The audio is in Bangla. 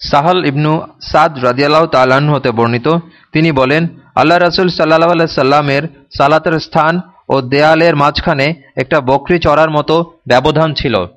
সাহাল ইবনু সাদ রাজিয়াল্লাহ তাল্লাহ্ন হতে বর্ণিত। তিনি বলেন, আল্লাহ রসুল সাল্লাহ আল্লাহ সাল্লামের সালাতের স্থান ও দেয়ালের মাঝখানে একটা বকরি চড়ার মতো ব্যবধান ছিল।